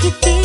que te